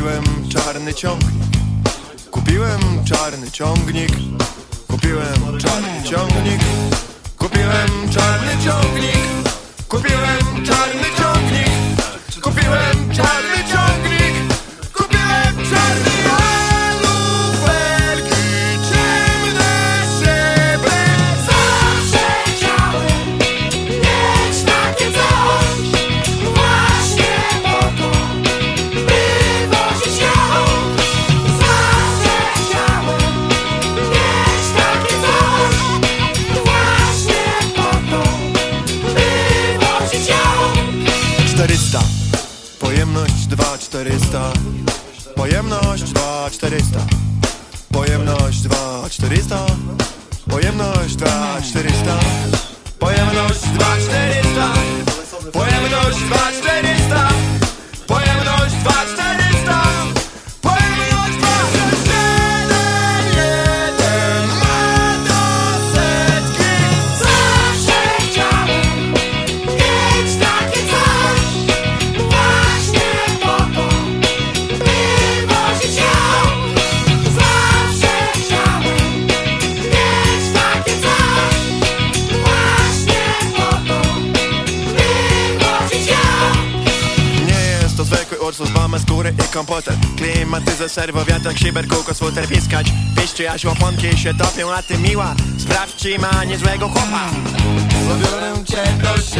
Kupiłem czarny ciągnik. Kupiłem czarny ciągnik. Kupiłem czarny ciągnik. Kupiłem czarny Pojemność 2400 Pojemność 2400 Pojemność 2400 med skore i komposter. Klimatyzator, wiatrak, szyber, kółko, sweter, piskać. Piszczy, aż łoponki się topią, a ty miła. Sprawdź, czy ma niezłego chłopa. Zabiorę cię do siebie.